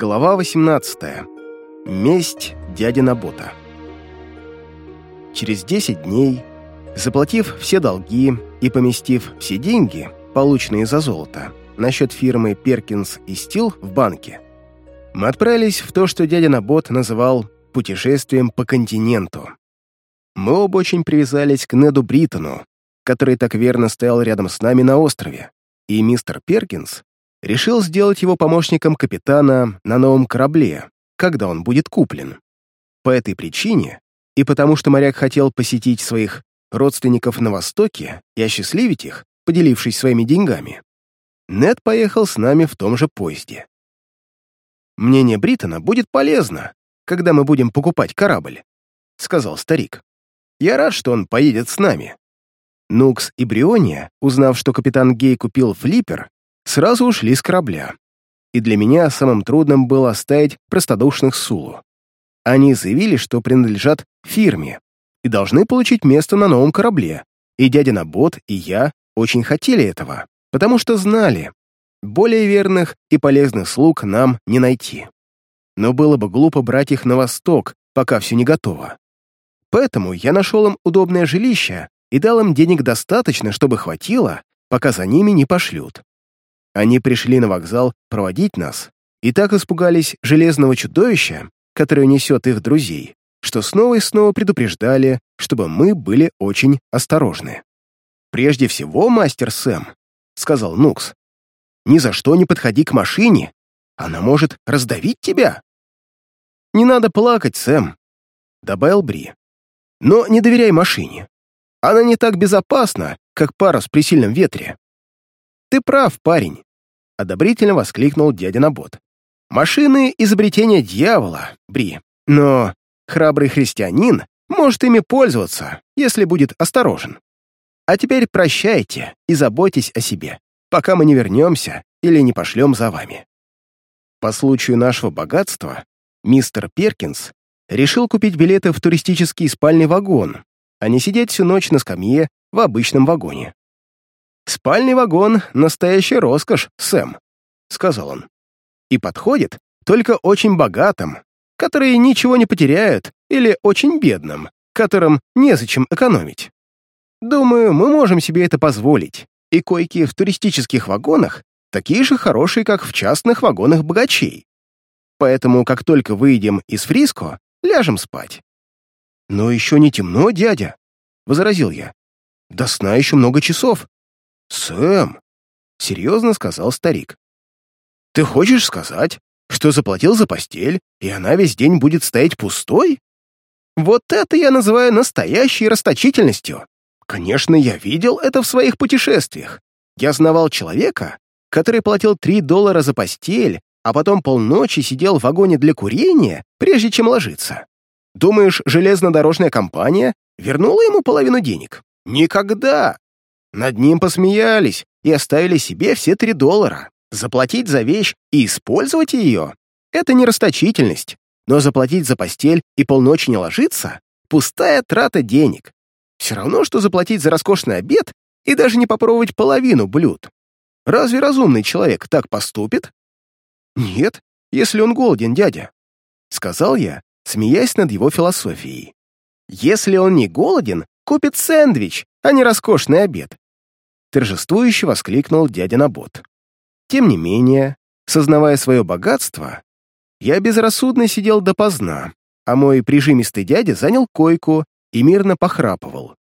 Глава 18. Месть дяди Набота. Через 10 дней, заплатив все долги и поместив все деньги, полученные за золото, на счет фирмы Перкинс и Стил в банке, мы отправились в то, что дядя Набот называл «путешествием по континенту». Мы оба очень привязались к Неду Бриттону, который так верно стоял рядом с нами на острове, и мистер Перкинс решил сделать его помощником капитана на новом корабле, когда он будет куплен. По этой причине, и потому что моряк хотел посетить своих родственников на Востоке и осчастливить их, поделившись своими деньгами, Нед поехал с нами в том же поезде. «Мнение Бриттона будет полезно, когда мы будем покупать корабль», — сказал старик. «Я рад, что он поедет с нами». Нукс и Бриония, узнав, что капитан Гей купил флиппер, сразу ушли с корабля. И для меня самым трудным было оставить простодушных Сулу. Они заявили, что принадлежат фирме и должны получить место на новом корабле, и дядя Набот и я очень хотели этого, потому что знали, более верных и полезных слуг нам не найти. Но было бы глупо брать их на восток, пока все не готово. Поэтому я нашел им удобное жилище и дал им денег достаточно, чтобы хватило, пока за ними не пошлют. Они пришли на вокзал проводить нас и так испугались железного чудовища, которое несет их друзей, что снова и снова предупреждали, чтобы мы были очень осторожны. «Прежде всего, мастер Сэм», — сказал Нукс, «ни за что не подходи к машине, она может раздавить тебя». «Не надо плакать, Сэм», — добавил Бри. «Но не доверяй машине. Она не так безопасна, как парус при сильном ветре. «Ты прав, парень», — одобрительно воскликнул дядя Набот. «Машины — изобретение дьявола, Бри, но храбрый христианин может ими пользоваться, если будет осторожен. А теперь прощайте и заботьтесь о себе, пока мы не вернемся или не пошлем за вами». По случаю нашего богатства мистер Перкинс решил купить билеты в туристический спальный вагон, а не сидеть всю ночь на скамье в обычном вагоне. «Спальный вагон — настоящая роскошь, Сэм», — сказал он. «И подходит только очень богатым, которые ничего не потеряют, или очень бедным, которым незачем экономить. Думаю, мы можем себе это позволить, и койки в туристических вагонах такие же хорошие, как в частных вагонах богачей. Поэтому, как только выйдем из Фриско, ляжем спать». «Но еще не темно, дядя», — возразил я. «До сна еще много часов». «Сэм», — серьезно сказал старик, — «ты хочешь сказать, что заплатил за постель, и она весь день будет стоять пустой? Вот это я называю настоящей расточительностью. Конечно, я видел это в своих путешествиях. Я знавал человека, который платил 3 доллара за постель, а потом полночи сидел в вагоне для курения, прежде чем ложиться. Думаешь, железнодорожная компания вернула ему половину денег? Никогда! Над ним посмеялись и оставили себе все три доллара. Заплатить за вещь и использовать ее — это не расточительность, но заплатить за постель и полночи не ложиться — пустая трата денег. Все равно, что заплатить за роскошный обед и даже не попробовать половину блюд. Разве разумный человек так поступит? Нет, если он голоден, дядя. Сказал я, смеясь над его философией. Если он не голоден, купит сэндвич, а не роскошный обед. Торжествующе воскликнул дядя Набот. Тем не менее, сознавая свое богатство, я безрассудно сидел допоздна, а мой прижимистый дядя занял койку и мирно похрапывал.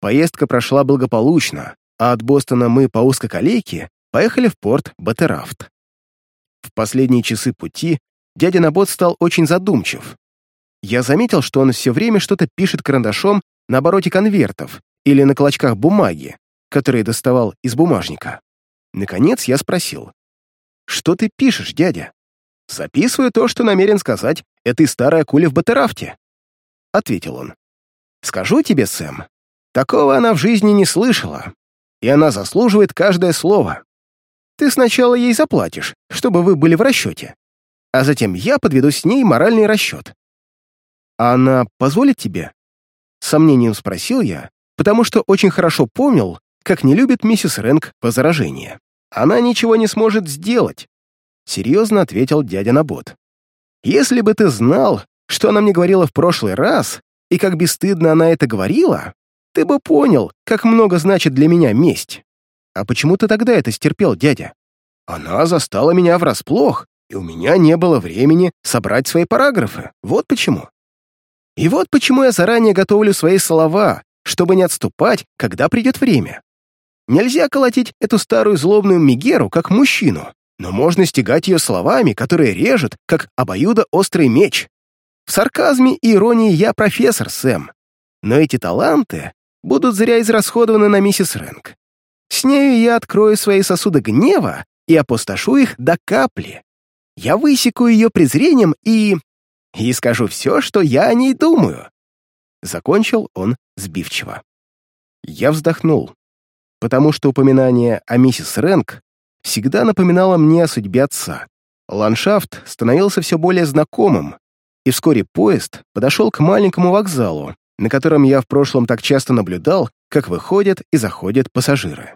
Поездка прошла благополучно, а от Бостона мы по узкоколейке поехали в порт Батерафт. В последние часы пути дядя Набот стал очень задумчив. Я заметил, что он все время что-то пишет карандашом на обороте конвертов или на клочках бумаги, которые доставал из бумажника. Наконец я спросил. «Что ты пишешь, дядя?» «Записываю то, что намерен сказать этой старой акуле в Батерафте», — ответил он. «Скажу тебе, Сэм, такого она в жизни не слышала, и она заслуживает каждое слово. Ты сначала ей заплатишь, чтобы вы были в расчете, а затем я подведу с ней моральный расчет. А она позволит тебе?» Сомнением спросил я, потому что очень хорошо помнил, как не любит миссис Рэнк возражения. Она ничего не сможет сделать. серьезно ответил дядя Набот. «Если бы ты знал, что она мне говорила в прошлый раз, и как бесстыдно она это говорила, ты бы понял, как много значит для меня месть. А почему ты тогда это стерпел, дядя? Она застала меня врасплох, и у меня не было времени собрать свои параграфы. Вот почему. И вот почему я заранее готовлю свои слова, чтобы не отступать, когда придет время. Нельзя колотить эту старую злобную Мегеру как мужчину, но можно стегать ее словами, которые режут, как обоюдоострый меч. В сарказме и иронии я профессор, Сэм. Но эти таланты будут зря израсходованы на миссис Рэнк. С нею я открою свои сосуды гнева и опустошу их до капли. Я высеку ее презрением и... и скажу все, что я о ней думаю. Закончил он сбивчиво. Я вздохнул, потому что упоминание о миссис Рэнк всегда напоминало мне о судьбе отца. Ландшафт становился все более знакомым, и вскоре поезд подошел к маленькому вокзалу, на котором я в прошлом так часто наблюдал, как выходят и заходят пассажиры.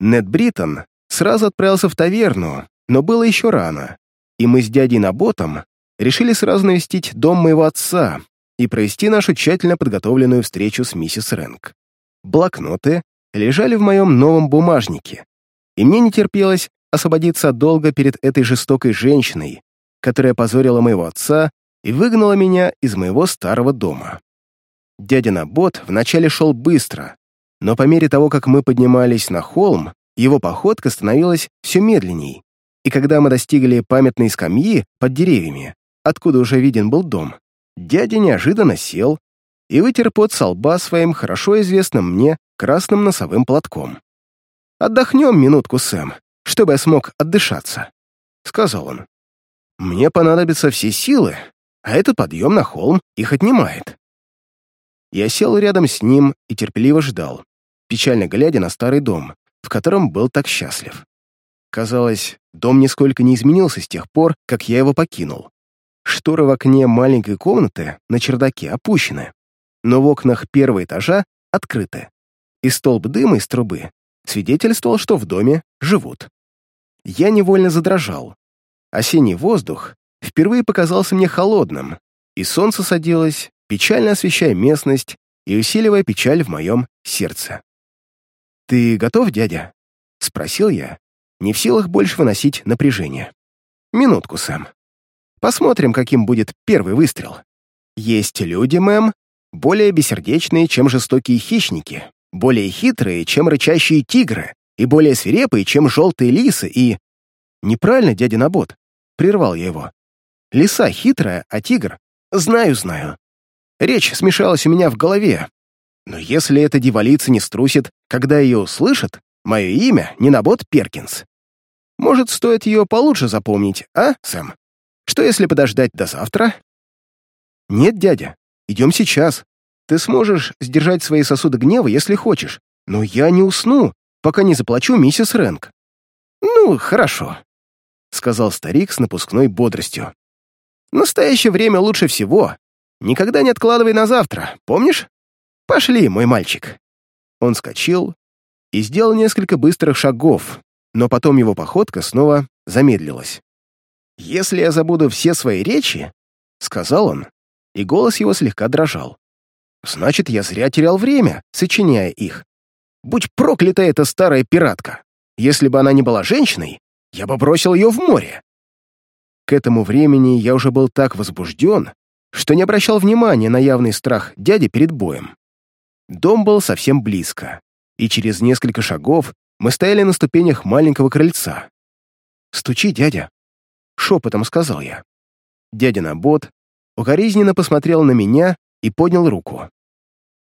Нед Бриттон сразу отправился в таверну, но было еще рано, и мы с дядей Наботом решили сразу навестить дом моего отца и провести нашу тщательно подготовленную встречу с миссис Рэнк. Блокноты лежали в моем новом бумажнике, и мне не терпелось освободиться от долга перед этой жестокой женщиной, которая позорила моего отца и выгнала меня из моего старого дома. Дядя Набот вначале шел быстро, но по мере того, как мы поднимались на холм, его походка становилась все медленней, и когда мы достигли памятной скамьи под деревьями, откуда уже виден был дом, дядя неожиданно сел и вытер пот со лба своим хорошо известным мне красным носовым платком. «Отдохнем минутку, Сэм, чтобы я смог отдышаться», — сказал он. «Мне понадобятся все силы, а этот подъем на холм их отнимает». Я сел рядом с ним и терпеливо ждал, печально глядя на старый дом, в котором был так счастлив. Казалось, дом нисколько не изменился с тех пор, как я его покинул. Шторы в окне маленькой комнаты на чердаке опущены, но в окнах первого этажа открыты, и столб дыма из трубы свидетельствовал, что в доме живут. Я невольно задрожал. Осенний воздух впервые показался мне холодным, и солнце садилось печально освещая местность и усиливая печаль в моем сердце. «Ты готов, дядя?» — спросил я, не в силах больше выносить напряжение. «Минутку, Сэм. Посмотрим, каким будет первый выстрел. Есть люди, мэм, более бессердечные, чем жестокие хищники, более хитрые, чем рычащие тигры, и более свирепые, чем желтые лисы, и... Неправильно, дядя Набот, прервал я его. Лиса хитрая, а тигр... Знаю, знаю. Речь смешалась у меня в голове. Но если эта дьяволица не струсит, когда ее услышат, мое имя не Набот Перкинс. Может, стоит ее получше запомнить, а, Сэм? Что если подождать до завтра? Нет, дядя, идем сейчас. Ты сможешь сдержать свои сосуды гнева, если хочешь, но я не усну, пока не заплачу миссис Рэнк. Ну, хорошо, — сказал старик с напускной бодростью. «Настоящее время лучше всего, Никогда не откладывай на завтра, помнишь? Пошли, мой мальчик». Он скочил и сделал несколько быстрых шагов, но потом его походка снова замедлилась. «Если я забуду все свои речи», — сказал он, и голос его слегка дрожал, «значит, я зря терял время, сочиняя их. Будь проклята эта старая пиратка! Если бы она не была женщиной, я бы бросил ее в море!» К этому времени я уже был так возбужден, что не обращал внимания на явный страх дяди перед боем. Дом был совсем близко, и через несколько шагов мы стояли на ступенях маленького крыльца. «Стучи, дядя!» — шепотом сказал я. Дядя Набот укоризненно посмотрел на меня и поднял руку.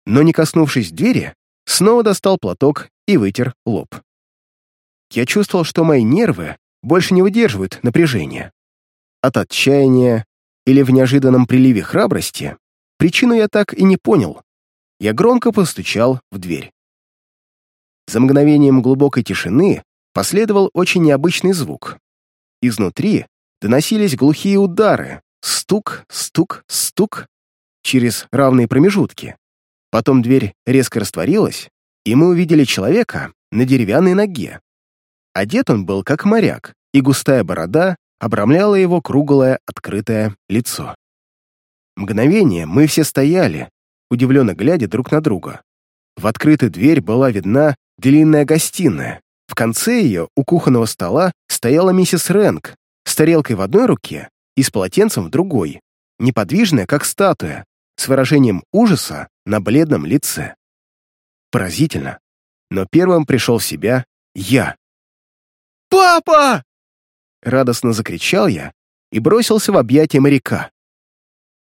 Но, не коснувшись двери, снова достал платок и вытер лоб. Я чувствовал, что мои нервы больше не выдерживают напряжения. От отчаяния или в неожиданном приливе храбрости, причину я так и не понял. Я громко постучал в дверь. За мгновением глубокой тишины последовал очень необычный звук. Изнутри доносились глухие удары, стук, стук, стук, через равные промежутки. Потом дверь резко растворилась, и мы увидели человека на деревянной ноге. Одет он был как моряк, и густая борода обрамляло его круглое открытое лицо. Мгновение мы все стояли, удивленно глядя друг на друга. В открытую дверь была видна длинная гостиная. В конце ее, у кухонного стола, стояла миссис Рэнк с тарелкой в одной руке и с полотенцем в другой, неподвижная, как статуя, с выражением ужаса на бледном лице. Поразительно. Но первым пришел в себя я. «Папа!» Радостно закричал я и бросился в объятия моряка.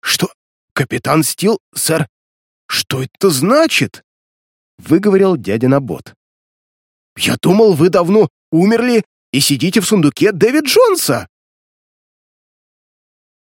«Что? Капитан Стил, сэр? Что это значит?» Выговорил дядя Набот. «Я думал, вы давно умерли и сидите в сундуке Дэвид Джонса!»